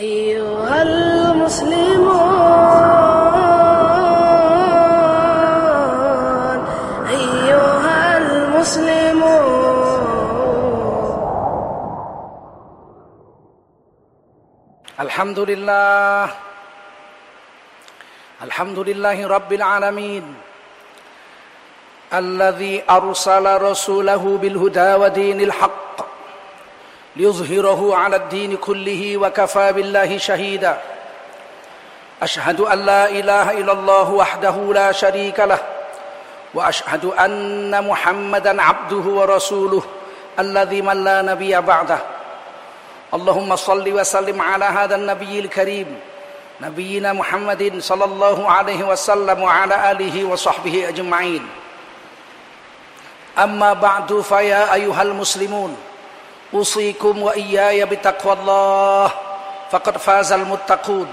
أيها المسلمون أيها المسلمون. الحمد لله الحمد لله رب العالمين الذي أرسل رسوله بالهدى ودين الحق ليظهره على الدين كله وكفى بالله شهيدا. أشهد أن لا إله إلا الله وحده لا شريك له وأشهد أن محمدا عبده ورسوله الذي من لا نبي بعده. اللهم صل وسلم على هذا النبي الكريم نبينا محمد صلى الله عليه وسلم وعلى آله وصحبه أجمعين. أما بعد فيا أيها المسلمون أوصيكم وإياي بتقوى الله. فقد فاز المتقون.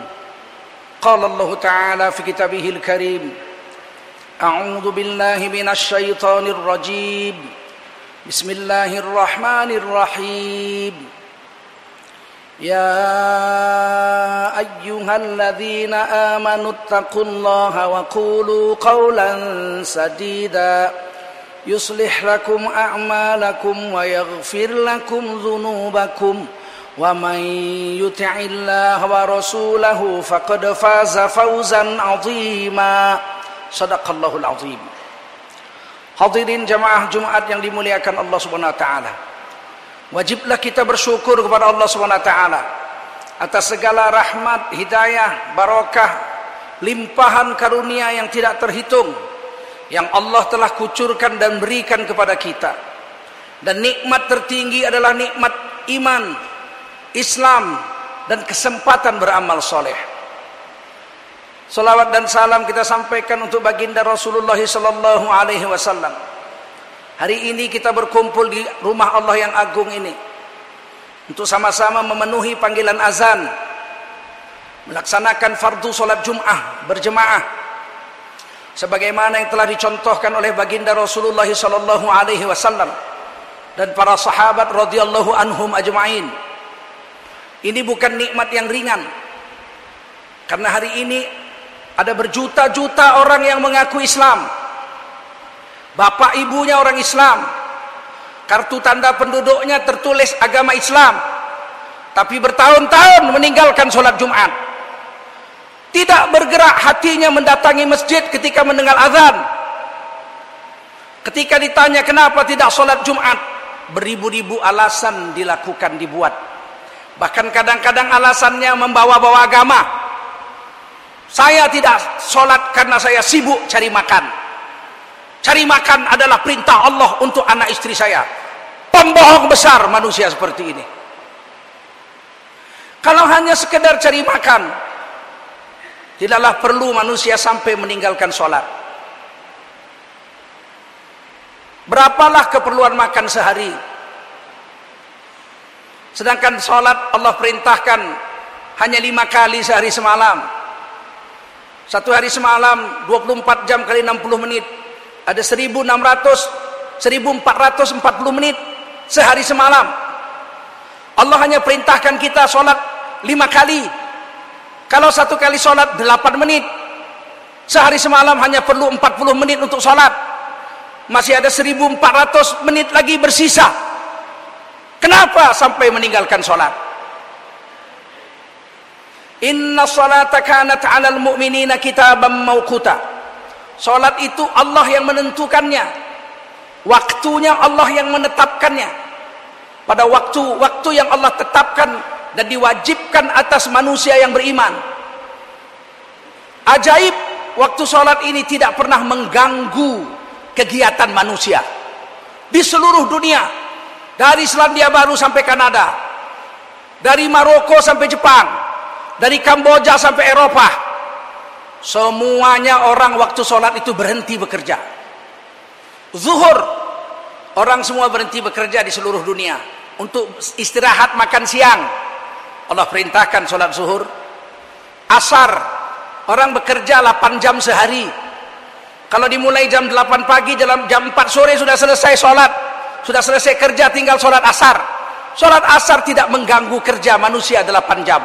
قال الله تعالى في كتابه الكريم أعوذ بالله من الشيطان الرجيم. بسم الله الرحمن الرحيم. يا أيها الذين آمنوا اتقوا الله وقولوا قولا سديدا. يصلح لكم أعمالكم ويغفر لكم ذنوبكم ومن يطع الله ورسوله فقد فاز فوزا عظيما صدق الله العظيم Hadirin jamaah Jumat yang dimuliakan Allah Subhanahu wa taala. Wajiblah kita bersyukur kepada Allah Subhanahu wa taala atas segala rahmat, hidayah, barakah, limpahan karunia yang tidak terhitung yang Allah telah kucurkan dan berikan kepada kita. Dan nikmat tertinggi adalah nikmat iman, Islam dan kesempatan beramal soleh. Salawat dan salam kita sampaikan untuk baginda Rasulullah sallallahu alaihi wasallam. Hari ini kita berkumpul di rumah Allah yang agung ini untuk sama-sama memenuhi panggilan azan, melaksanakan fardu salat Jumat berjemaah sebagaimana yang telah dicontohkan oleh baginda Rasulullah sallallahu alaihi wasallam dan para sahabat radhiyallahu anhum ajmain. Ini bukan nikmat yang ringan. Karena hari ini ada berjuta-juta orang yang mengaku Islam. Bapak ibunya orang Islam. Kartu tanda penduduknya tertulis agama Islam. Tapi bertahun-tahun meninggalkan sholat Jumat. Tidak bergerak hatinya mendatangi masjid ketika mendengar azan. Ketika ditanya kenapa tidak sholat Jumat. Beribu-ribu alasan dilakukan dibuat. Bahkan kadang-kadang alasannya membawa-bawa agama. Saya tidak sholat karena saya sibuk cari makan. Cari makan adalah perintah Allah untuk anak istri saya. Pembohong besar manusia seperti ini. Kalau hanya sekedar cari makan, tidaklah perlu manusia sampai meninggalkan sholat. Berapalah keperluan makan sehari? Sedangkan sholat Allah perintahkan hanya lima kali sehari semalam. Satu hari semalam 24 jam kali 60 menit. Ada 1600 1440 menit sehari semalam. Allah hanya perintahkan kita sholat lima kali. Kalau satu kali sholat 8 menit. Sehari semalam hanya perlu 40 menit untuk sholat. Masih ada 1400 menit lagi bersisa. Kenapa sampai meninggalkan sholat? Inna salata kanat 'alal mu'minina kitaban mawquta. Salat itu Allah yang menentukannya. Waktunya Allah yang menetapkannya. Pada waktu-waktu yang Allah tetapkan dan diwajibkan atas manusia yang beriman. Ajaib, waktu salat ini tidak pernah mengganggu kegiatan manusia. Di seluruh dunia, dari Selandia Baru sampai Kanada, dari Maroko sampai Jepang, dari Kamboja sampai Eropa semuanya orang waktu sholat itu berhenti bekerja zuhur orang semua berhenti bekerja di seluruh dunia untuk istirahat makan siang. Allah perintahkan sholat zuhur. Asar orang bekerja 8 jam sehari. Kalau dimulai jam 8 pagi dalam jam 4 sore sudah selesai sholat. Sudah selesai kerja tinggal sholat asar. Sholat asar tidak mengganggu kerja manusia 8 jam.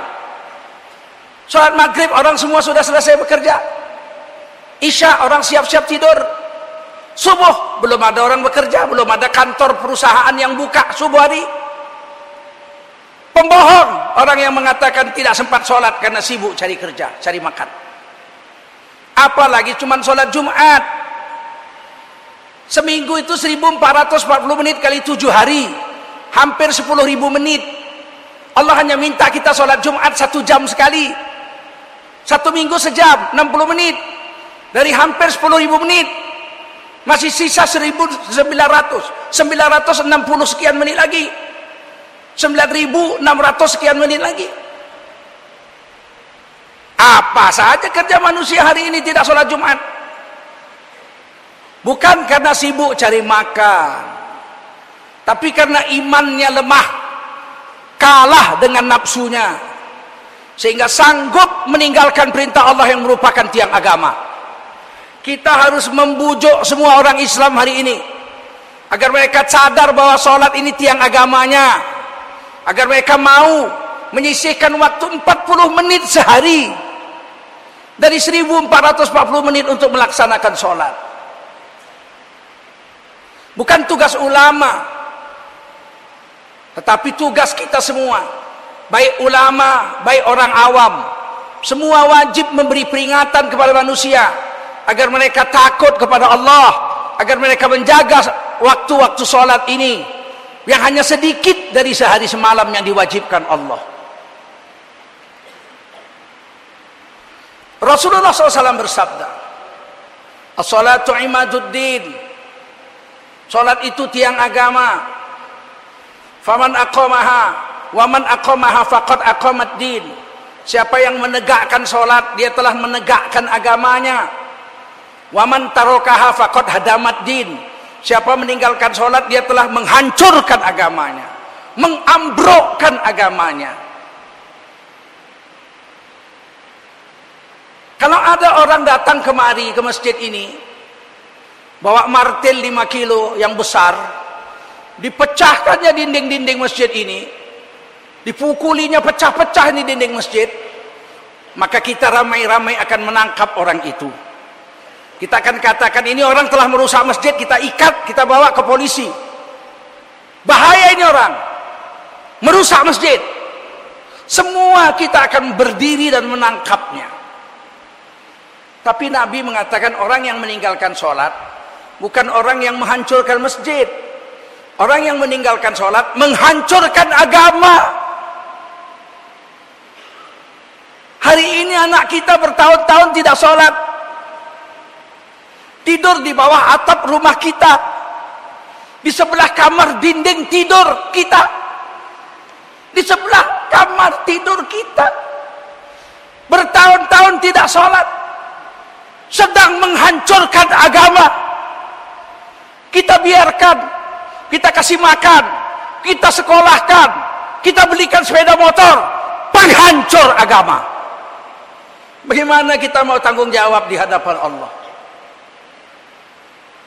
Sholat maghrib orang semua sudah selesai bekerja. Isya orang siap-siap tidur. Subuh belum ada orang bekerja, belum ada kantor perusahaan yang buka subuh hari. Pembohong orang yang mengatakan tidak sempat sholat karena sibuk cari kerja, cari makan. Apalagi cuma sholat Jumat. Seminggu itu 1440 menit kali 7 hari. Hampir 10.000 menit. Allah hanya minta kita sholat Jumat satu jam sekali. Satu minggu sejam, 60 menit. Dari hampir 10.000 menit. Masih sisa 1.900. 960 sekian menit lagi. 9.600 sekian menit lagi. Apa saja kerja manusia hari ini tidak sholat Jumat? Bukan karena sibuk cari makan. Tapi karena imannya lemah. Kalah dengan nafsunya. Sehingga sanggup meninggalkan perintah Allah yang merupakan tiang agama. Kita harus membujuk semua orang Islam hari ini. Agar mereka sadar bahwa sholat ini tiang agamanya. Agar mereka mau menyisihkan waktu 40 menit sehari. Dari 1440 menit untuk melaksanakan sholat. Bukan tugas ulama. Tetapi tugas kita semua. Baik ulama, baik orang awam. Semua wajib memberi peringatan kepada manusia agar mereka takut kepada Allah agar mereka menjaga waktu-waktu sholat ini yang hanya sedikit dari sehari semalam yang diwajibkan Allah Rasulullah SAW bersabda, As-salatu imaduddin. Salat itu tiang agama. Faman aqamaha wa man aqamaha faqad aqamat din. Siapa yang menegakkan salat, dia telah menegakkan agamanya. Wa man tarokaha faqad hadamat din. Siapa meninggalkan salat, dia telah menghancurkan agamanya, mengambrokkan agamanya. Kalau ada orang datang kemari ke masjid ini, bawa martil 5 kilo yang besar, dipecahkannya dinding-dinding masjid ini, dipukulinya pecah-pecah ini dinding masjid, maka kita ramai-ramai akan menangkap orang itu. Kita akan katakan ini orang telah merusak masjid, kita ikat, kita bawa ke polisi. Bahaya ini orang. Merusak masjid. Semua kita akan berdiri dan menangkapnya. Tapi Nabi mengatakan orang yang meninggalkan sholat bukan orang yang menghancurkan masjid. Orang yang meninggalkan sholat menghancurkan agama. Hari ini anak kita bertahun-tahun tidak sholat. Tidur di bawah atap rumah kita. Di sebelah kamar dinding tidur kita. Di sebelah kamar tidur kita. Bertahun-tahun tidak sholat. Sedang menghancurkan agama. Kita biarkan. Kita kasih makan. Kita sekolahkan. Kita belikan sepeda motor. Penghancur agama. Bagaimana kita mau tanggung jawab di hadapan Allah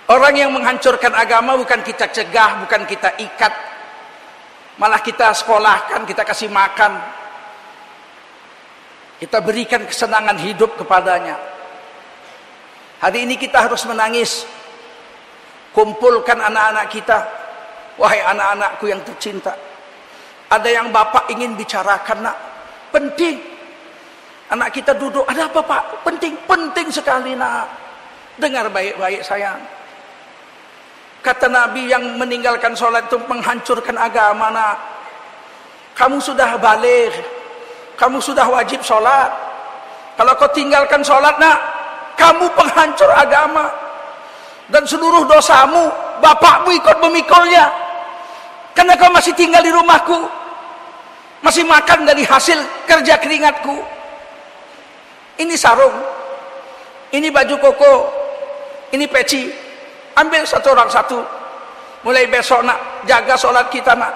orang yang menghancurkan agama bukan kita cegah bukan kita ikat malah kita sekolahkan kita kasih makan kita berikan kesenangan hidup kepadanya Hari ini kita harus menangis. Kumpulkan anak-anak kita. Wahai anak-anakku yang tercinta. Ada yang bapak ingin bicarakan nak. Penting. Anak kita duduk. Ada apa pak? Penting. Penting sekali nak. Dengar baik-baik sayang. Kata Nabi yang meninggalkan sholat itu menghancurkan agama nak. Kamu sudah balik. Kamu sudah wajib sholat. Kalau kau tinggalkan sholat nak kamu penghancur agama. Dan seluruh dosamu bapakmu ikut memikulnya. Karena kau masih tinggal di rumahku. Masih makan dari hasil kerja keringatku. Ini sarung. Ini baju koko. Ini peci ambil satu orang satu mulai besok nak jaga sholat kita nak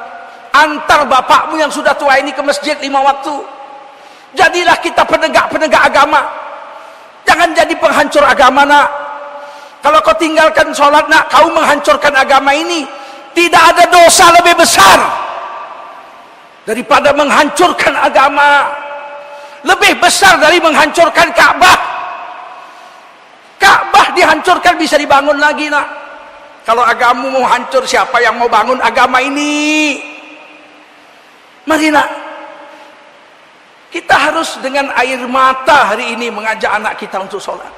antar bapakmu yang sudah tua ini ke masjid lima waktu jadilah kita penegak-penegak agama Jangan jadi penghancur agama nak. Kalau kau tinggalkan sholat nak, kau menghancurkan agama ini. Tidak ada dosa lebih besar daripada menghancurkan agama. Lebih besar dari menghancurkan Ka'bah. Ka'bah dihancurkan bisa dibangun lagi nak. Kalau agamamu mau hancur siapa yang mau bangun agama ini? Mari nak. Kita harus dengan air mata hari ini mengajak anak kita untuk sholat.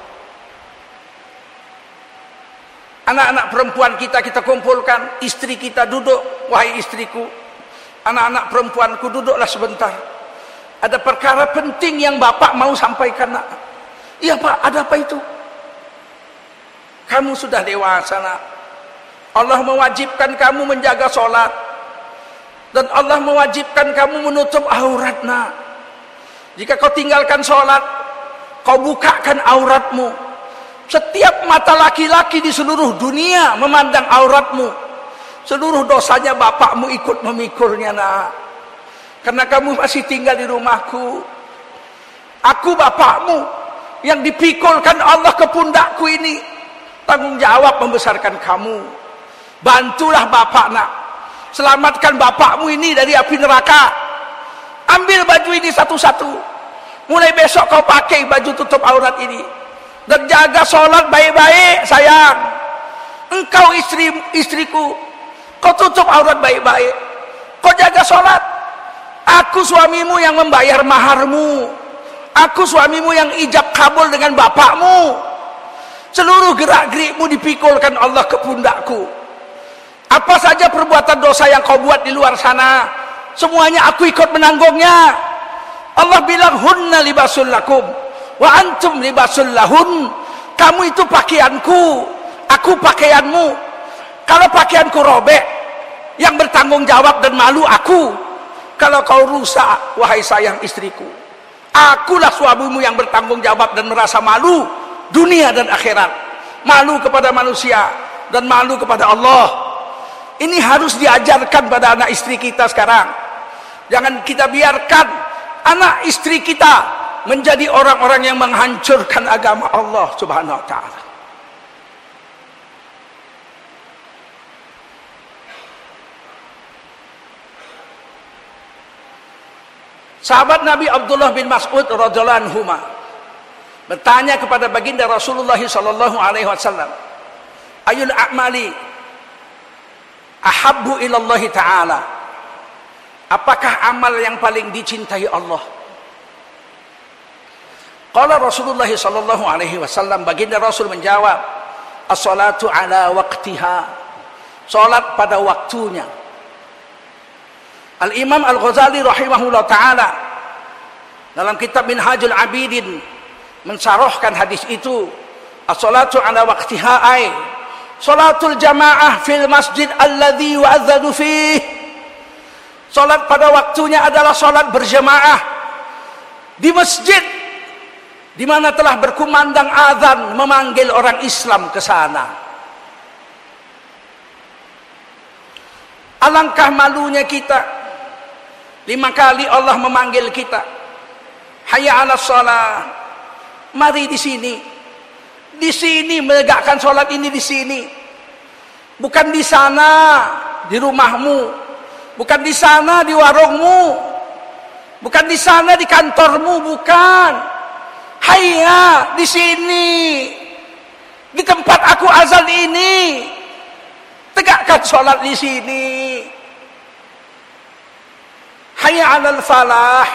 Anak-anak perempuan kita kita kumpulkan, istri kita duduk, wahai istriku. Anak-anak perempuanku duduklah sebentar. Ada perkara penting yang bapak mau sampaikan nak. Iya pak, ada apa itu? Kamu sudah dewasa nak. Allah mewajibkan kamu menjaga sholat. Dan Allah mewajibkan kamu menutup aurat nak. Jika kau tinggalkan sholat, kau bukakan auratmu. Setiap mata laki-laki di seluruh dunia memandang auratmu. Seluruh dosanya bapakmu ikut memikulnya nak. Karena kamu masih tinggal di rumahku. Aku bapakmu yang dipikulkan Allah ke pundakku ini. Tanggung jawab membesarkan kamu. Bantulah bapak nak. Selamatkan bapakmu ini dari api neraka. Ambil baju ini satu-satu. Mulai besok kau pakai baju tutup aurat ini dan jaga sholat baik-baik sayang engkau istri istriku kau tutup aurat baik-baik kau jaga sholat aku suamimu yang membayar maharmu aku suamimu yang ijab kabul dengan bapakmu seluruh gerak gerikmu dipikulkan Allah ke pundakku. Apa saja perbuatan dosa yang kau buat di luar sana semuanya aku ikut menanggungnya. Allah bilang hunna libasul lakum wa antum libasul lahun. Kamu itu pakaianku aku pakaianmu. Kalau pakaianku robek yang bertanggung jawab dan malu aku. Kalau kau rusak wahai sayang istriku akulah suamimu yang bertanggung jawab dan merasa malu dunia dan akhirat. Malu kepada manusia dan malu kepada Allah. Ini harus diajarkan pada anak istri kita sekarang. Jangan kita biarkan anak istri kita menjadi orang-orang yang menghancurkan agama Allah Subhanahu wa taala. Sahabat Nabi Abdullah bin Mas'ud radhiyallahu anhu bertanya kepada baginda Rasulullah sallallahu alaihi wasallam, "Ayul a'mali ahabbu ila Allah taala?" Apakah amal yang paling dicintai Allah? Qala Rasulullah sallallahu alaihi wasallam baginda Rasul menjawab, "As-salatu ala waqtiha." Salat pada waktunya. Al-Imam Al-Ghazali rahimahullah taala dalam kitab Minhajul Abidin mensyarahkan hadis itu, "As-salatu ala waqtiha ay salatul jamaah fil masjid alladhi yu'adzanu fih." Salat pada waktunya adalah salat berjamaah di masjid di mana telah berkumandang azan memanggil orang Islam ke sana. Alangkah malunya kita lima kali Allah memanggil kita. Hayya 'ala shalah. Mari di sini. Di sini menegakkan salat ini di sini. Bukan di sana di rumahmu. Bukan di sana di warungmu. Bukan di sana di kantormu, bukan Hayya di sini. Di tempat aku azan ini. Tegakkan sholat di sini. Hayya alal falah.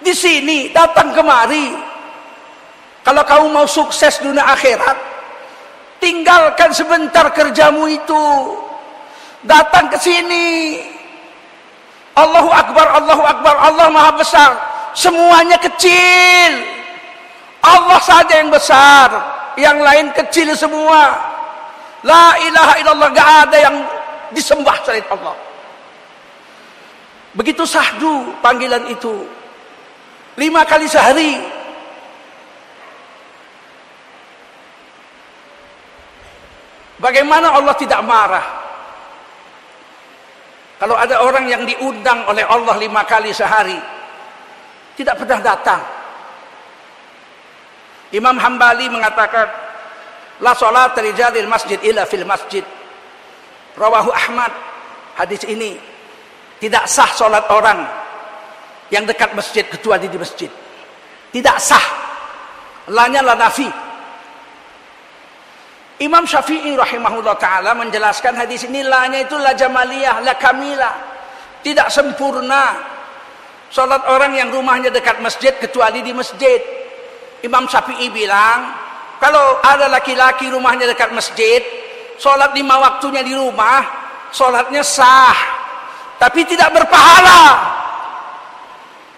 Di sini datang kemari. Kalau kamu mau sukses dunia akhirat, tinggalkan sebentar kerjamu itu. Datang ke sini. Allahu Akbar, Allahu Akbar, Allah Maha Besar. Semuanya kecil. Allah saja yang besar, yang lain kecil semua. La ilaha illallah, gak ada yang disembah selain Allah. Begitu sahdu panggilan itu. Lima kali sehari. Bagaimana Allah tidak marah? Kalau ada orang yang diundang oleh Allah lima kali sehari, tidak pernah datang. Imam Hambali mengatakan la salat rijalil masjid illa fil masjid. Rawahu Ahmad. Hadis ini tidak sah salat orang yang dekat masjid kecuali di masjid. Tidak sah. Lanya la nafi. Imam Syafi'i rahimahullah taala menjelaskan hadis ini lanya itu la jamaliyah, la kamilah. Tidak sempurna. Salat orang yang rumahnya dekat masjid kecuali di masjid. Imam Syafi'i bilang, kalau ada laki-laki rumahnya dekat masjid, salat lima waktunya di rumah, salatnya sah. Tapi tidak berpahala.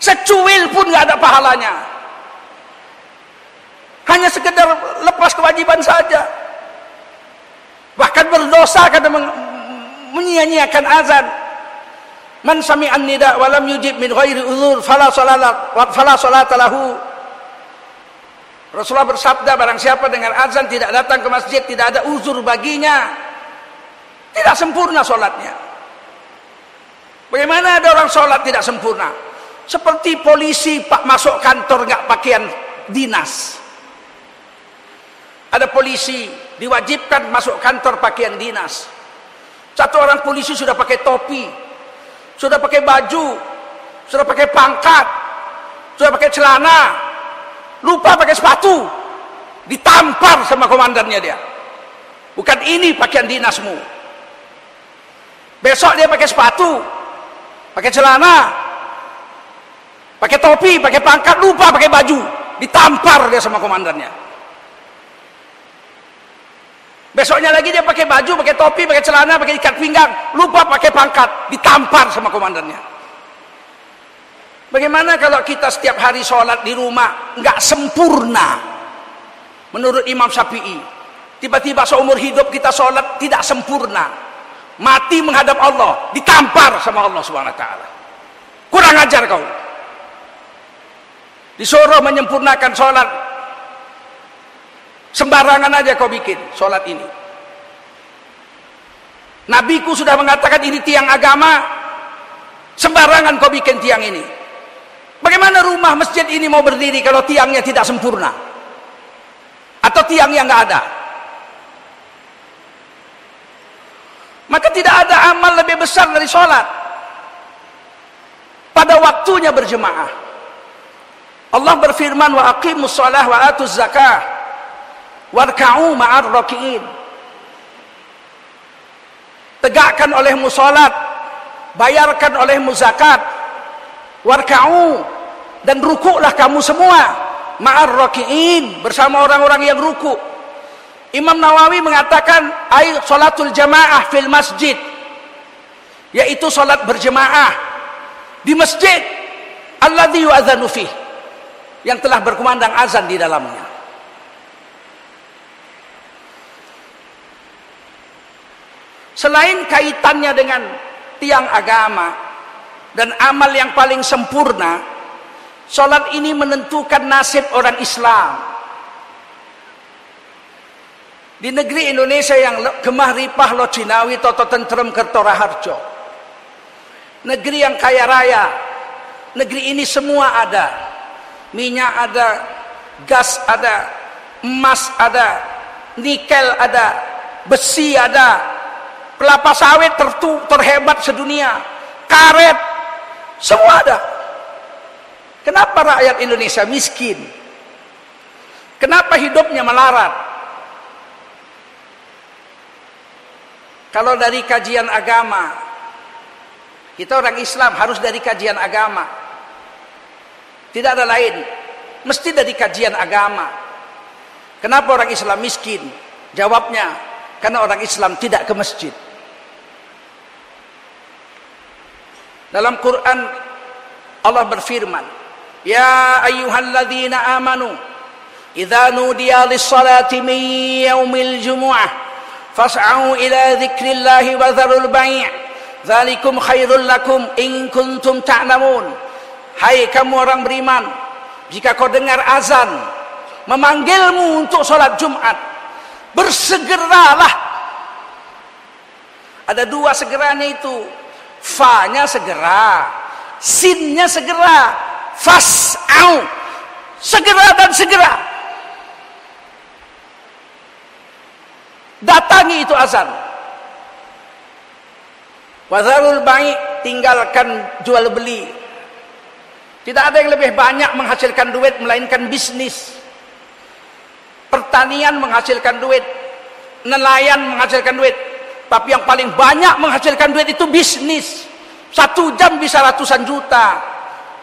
Secuil pun nggak ada pahalanya. Hanya sekedar lepas kewajiban saja. Bahkan berdosa karena menyia-nyiakan azan. Man sami'an nida wa lam yujib min ghairi uzur fala salata fala salata lahu. Rasulullah bersabda barang siapa dengan azan tidak datang ke masjid tidak ada uzur baginya. Tidak sempurna solatnya. Bagaimana ada orang solat tidak sempurna? Seperti polisi pak masuk kantor nggak pakaian dinas. Ada polisi diwajibkan masuk kantor pakaian dinas. Satu orang polisi sudah pakai topi, sudah pakai baju, sudah pakai pangkat, sudah pakai celana, lupa pakai sepatu, ditampar sama komandannya dia. Bukan ini pakaian dinasmu. Besok dia pakai sepatu, pakai celana, pakai topi, pakai pangkat, lupa pakai baju, ditampar dia sama komandannya. Besoknya lagi dia pakai baju, pakai topi, pakai celana, pakai ikat pinggang, lupa pakai pangkat, ditampar sama komandannya. Bagaimana kalau kita setiap hari sholat di rumah nggak sempurna? Menurut Imam Syafi'i, tiba-tiba seumur hidup kita sholat tidak sempurna, mati menghadap Allah, ditampar sama Allah Subhanahu Taala. Kurang ajar kau disuruh menyempurnakan sholat sembarangan aja kau bikin sholat ini. Nabiku sudah mengatakan ini tiang agama. Sembarangan kau bikin tiang ini. Bagaimana rumah masjid ini mau berdiri kalau tiangnya tidak sempurna? Atau tiang yang nggak ada? Maka tidak ada amal lebih besar dari sholat pada waktunya berjemaah. Allah berfirman wa aqimus wa atuz zakah warka'u ma'ar raki'in. Tegakkan olehmu salat bayarkan olehmu zakat. Warka'u dan rukuklah kamu semua ma'ar raki'in bersama orang-orang yang ruku. Imam Nawawi mengatakan ay salatul jamaah fil masjid yaitu salat berjemaah di masjid. Alladhi yu'adzanu fihi yang telah berkumandang azan di dalamnya. Selain kaitannya dengan tiang agama dan amal yang paling sempurna, sholat ini menentukan nasib orang Islam. Di negeri Indonesia yang gemah ripah lo Cinawi toto tentrem kertora harjo. Negeri yang kaya raya. Negeri ini semua ada minyak ada, gas ada, emas ada, nikel ada, besi ada, kelapa sawit tertu, terhebat sedunia, karet, semua ada. Kenapa rakyat Indonesia miskin? Kenapa hidupnya melarat? Kalau dari kajian agama, kita orang Islam harus dari kajian agama. Tidak ada lain. Mesti dari kajian agama. Kenapa orang Islam miskin? Jawabnya, karena orang Islam tidak ke masjid. Dalam Quran Allah berfirman, "Ya ayyuhalladzina amanu, idza nudiya lis-salati min yaumil jumu'ah, fas'au ila dzikrillahi wa dzarul bai'. Dzalikum khairul lakum in kuntum ta'lamun." Hai kamu orang beriman, jika kau dengar azan memanggilmu untuk sholat Jumat, bersegeralah. Ada dua segeranya itu, fa-nya segera, sin-nya segera, fas'au, segera dan segera. Datangi itu azan. Wazarul baik tinggalkan jual beli Tidak ada yang lebih banyak menghasilkan duit melainkan bisnis. Pertanian menghasilkan duit, nelayan menghasilkan duit. Tapi yang paling banyak menghasilkan duit itu bisnis. Satu jam bisa ratusan juta.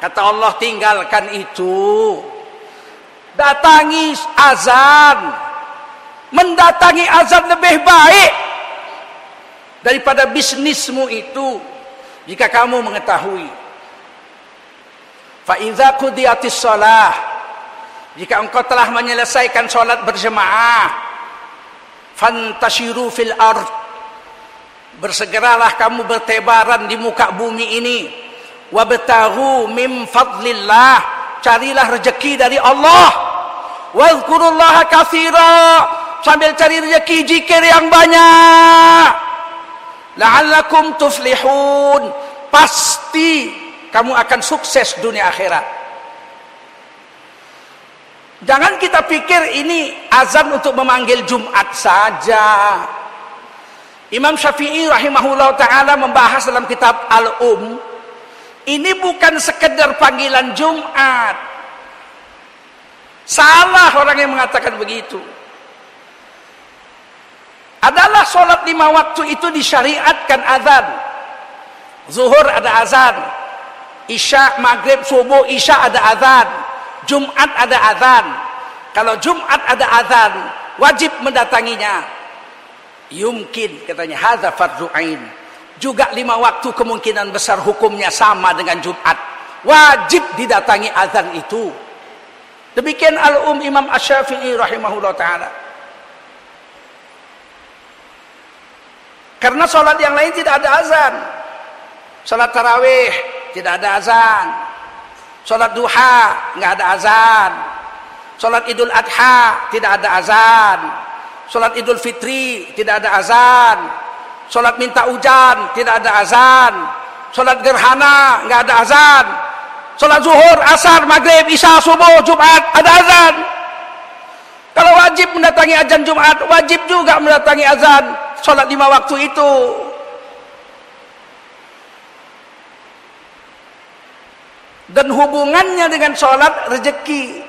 Kata Allah tinggalkan itu. Datangi azan. Mendatangi azan lebih baik daripada bisnismu itu jika kamu mengetahui fa idza qudiyatis shalah jika engkau telah menyelesaikan salat berjemaah fantashiru fil ard bersegeralah kamu bertebaran di muka bumi ini. Wabtaghu min fadlillah. Carilah rezeki dari Allah. Wadhkurullaha katsira. Sambil cari rezeki zikir yang banyak. La'allakum tuflihun. Pasti kamu akan sukses dunia akhirat. Jangan kita pikir ini azan untuk memanggil Jumat saja Imam Syafi'i rahimahullah ta'ala membahas dalam kitab Al-Um ini bukan sekedar panggilan Jumat. Salah orang yang mengatakan begitu. Adalah solat lima waktu itu disyariatkan azan. Zuhur ada azan. Isya maghrib subuh isya ada azan. Jumat ada azan. Kalau jumat ada azan wajib mendatanginya yumkin katanya hadza fardhu ain juga lima waktu kemungkinan besar hukumnya sama dengan jumat wajib didatangi azan itu demikian al-um imam asy-syafi'i rahimahullah taala Karena sholat yang lain tidak ada azan. Sholat tarawih tidak ada azan. Sholat duha nggak ada azan. Sholat idul adha tidak ada azan. Sholat idul fitri tidak ada azan. Sholat minta hujan tidak ada azan. Sholat gerhana nggak ada azan. Sholat zuhur, asar, maghrib, isya, subuh, jumat ada azan. Kalau wajib mendatangi azan Jumat, wajib juga mendatangi azan sholat lima waktu itu. Dan hubungannya dengan sholat rezeki.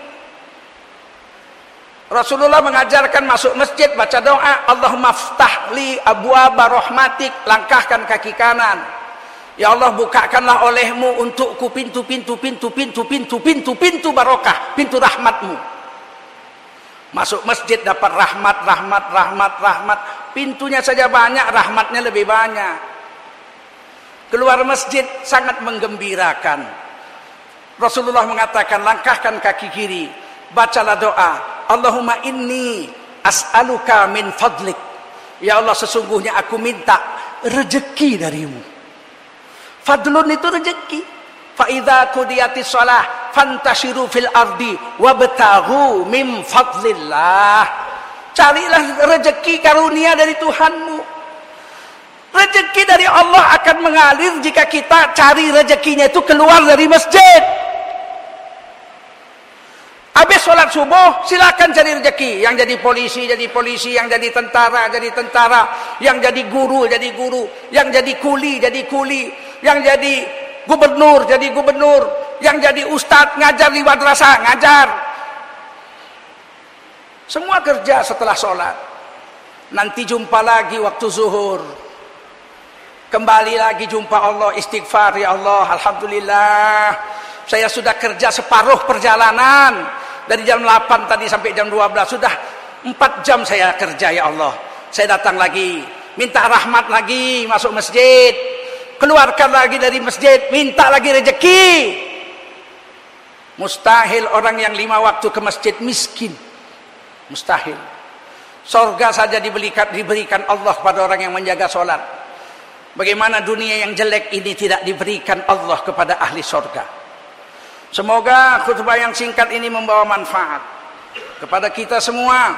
Rasulullah mengajarkan masuk masjid baca doa Allahumma ftahli abu rahmatik langkahkan kaki kanan Ya Allah bukakanlah olehmu untukku pintu pintu pintu pintu pintu pintu pintu barokah pintu rahmatmu Masuk masjid dapat rahmat, rahmat, rahmat, rahmat. Pintunya saja banyak, rahmatnya lebih banyak. Keluar masjid sangat menggembirakan. Rasulullah mengatakan, langkahkan kaki kiri. Bacalah doa. Allahumma inni as'aluka min fadlik. Ya Allah sesungguhnya aku minta rezeki darimu. Fadlun itu rezeki. Fa'idha kudiyati sholah fantashiru fil ardi wabtahu min fadlillah. Carilah rezeki karunia dari Tuhanmu. Rezeki dari Allah akan mengalir jika kita cari rezekinya itu keluar dari masjid. Habis sholat subuh, silakan cari rezeki. Yang jadi polisi, jadi polisi. Yang jadi tentara, jadi tentara. Yang jadi guru, jadi guru. Yang jadi kuli, jadi kuli. Yang jadi gubernur jadi gubernur yang jadi ustadz ngajar di madrasah ngajar semua kerja setelah sholat nanti jumpa lagi waktu zuhur kembali lagi jumpa Allah istighfar ya Allah Alhamdulillah saya sudah kerja separuh perjalanan dari jam 8 tadi sampai jam 12 sudah 4 jam saya kerja ya Allah saya datang lagi minta rahmat lagi masuk masjid keluarkan lagi dari masjid, minta lagi rezeki. Mustahil orang yang lima waktu ke masjid miskin. Mustahil. Sorga saja diberikan, diberikan Allah pada orang yang menjaga solat. Bagaimana dunia yang jelek ini tidak diberikan Allah kepada ahli sorga. Semoga khutbah yang singkat ini membawa manfaat kepada kita semua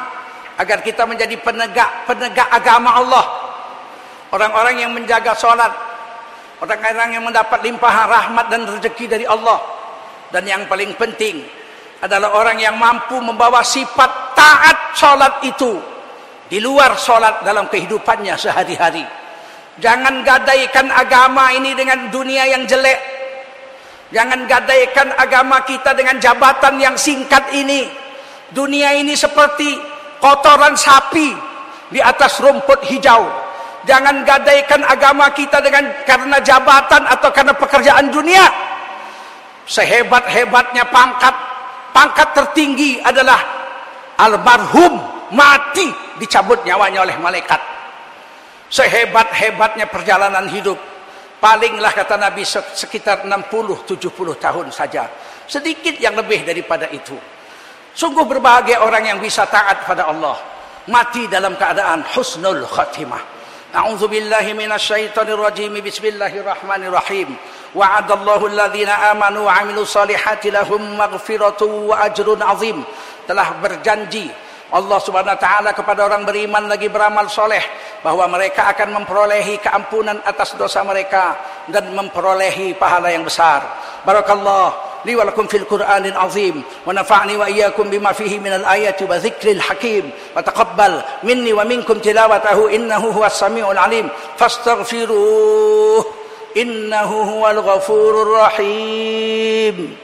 agar kita menjadi penegak penegak agama Allah. Orang-orang yang menjaga solat Orang-orang yang mendapat limpahan rahmat dan rezeki dari Allah. Dan yang paling penting adalah orang yang mampu membawa sifat taat solat itu di luar solat dalam kehidupannya sehari-hari. Jangan gadaikan agama ini dengan dunia yang jelek. Jangan gadaikan agama kita dengan jabatan yang singkat ini. Dunia ini seperti kotoran sapi di atas rumput hijau. Jangan gadaikan agama kita dengan karena jabatan atau karena pekerjaan dunia. Sehebat-hebatnya pangkat, pangkat tertinggi adalah almarhum mati dicabut nyawanya oleh malaikat. Sehebat-hebatnya perjalanan hidup Palinglah kata Nabi sekitar 60-70 tahun saja. Sedikit yang lebih daripada itu. Sungguh berbahagia orang yang bisa taat pada Allah. Mati dalam keadaan husnul khatimah. A'udzu billahi minasyaitonir rajim. Bismillahirrahmanirrahim. Wa'adallahu alladhina amanu wa 'amilus solihati lahum maghfiratu wa ajrun 'azim. Telah berjanji Allah Subhanahu wa taala kepada orang beriman lagi beramal soleh bahwa mereka akan memperolehi keampunan atas dosa mereka dan memperolehi pahala yang besar. Barakallah li wa lakum fil Qur'anil azim wa nafa'ni wa iyyakum bima fihi minal ayati wa dzikril hakim wa taqabbal minni wa minkum tilawatahu innahu huwas samiul alim fastaghfiruh innahu huwal ghafurur rahim.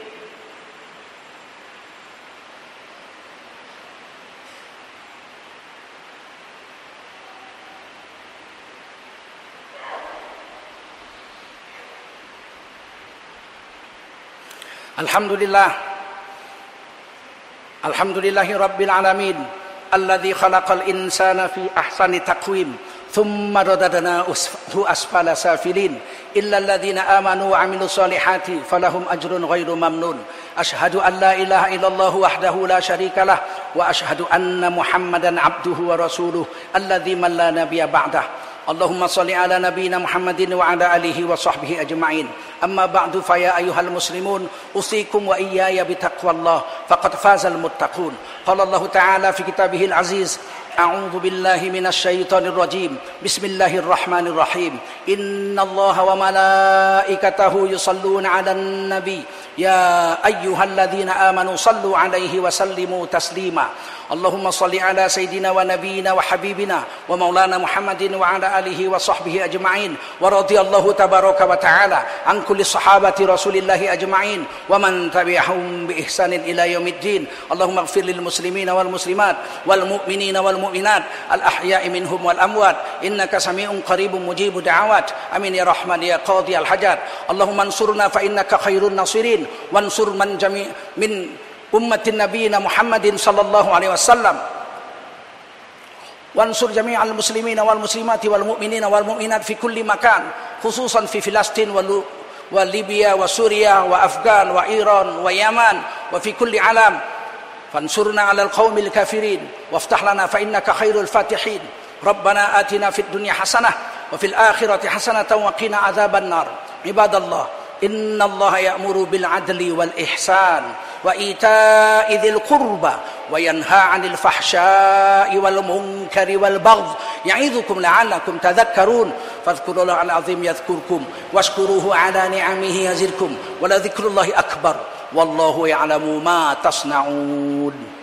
الحمد لله الحمد لله رب العالمين الذي خلق الإنسان في أحسن تقويم ثم رددناه أسفل سافلين. إلا الذين آمنوا وعملوا الصالحات فلهم أجر غير ممنون. أشهد أن لا إله إلا الله وحده لا شريك له وأشهد أن محمدا عبده ورسوله الذي من لا نبي بعده. اللهم صل على نبينا محمد وعلى آله وصحبه أجمعين. أما بعد فيا أيها المسلمون أوصيكم وإياي بتقوى الله فقد فاز المتقون. قال الله تعالى في كتابه العزيز أعوذ بالله من الشيطان الرجيم. بسم الله الرحمن الرحيم. إن الله وملائكته يصلون على النبي. يا أيها الذين آمنوا صلوا عليه وسلموا تسليما. اللهم صل على سيدنا ونبينا وحبيبنا ومولانا محمد وعلى آله وصحبه أجمعين ورضي الله تبارك وتعالى عن كل صحابة رسول الله أجمعين ومن تبعهم بإحسان إلى يوم الدين. اللهم اغفر للمسلمين والمسلمات والمؤمنين والمؤمنات الأحياء منهم والأموات. إنك سميع قريب مجيب دعوات. أمين يا رحمن يا قاضي الحاجات. اللهم انصرنا فإنك خير الناصرين. وانصر من جميع من أمة نبينا محمد صلى الله عليه وسلم. وانصر جميع المسلمين والمسلمات والمؤمنين والمؤمنات في كل مكان خصوصا في فلسطين وليبيا وسوريا وأفغان وإيران ويمن وفي كل عالم. فانصرنا على القوم الكافرين وافتح لنا فإنك خير الفاتحين. ربنا آتنا في الدنيا حسنة وفي الآخرة حسنة وقنا عذاب النار. عباد الله إن الله يأمر بالعدل والإحسان. وإيتاء ذي القربى وينهى عن الفحشاء والمنكر والبغض يعظكم لعلكم تذكرون فاذكروا الله العظيم يذكركم واشكروه على نعمه يزدكم ولذكر الله أكبر والله يعلم ما تصنعون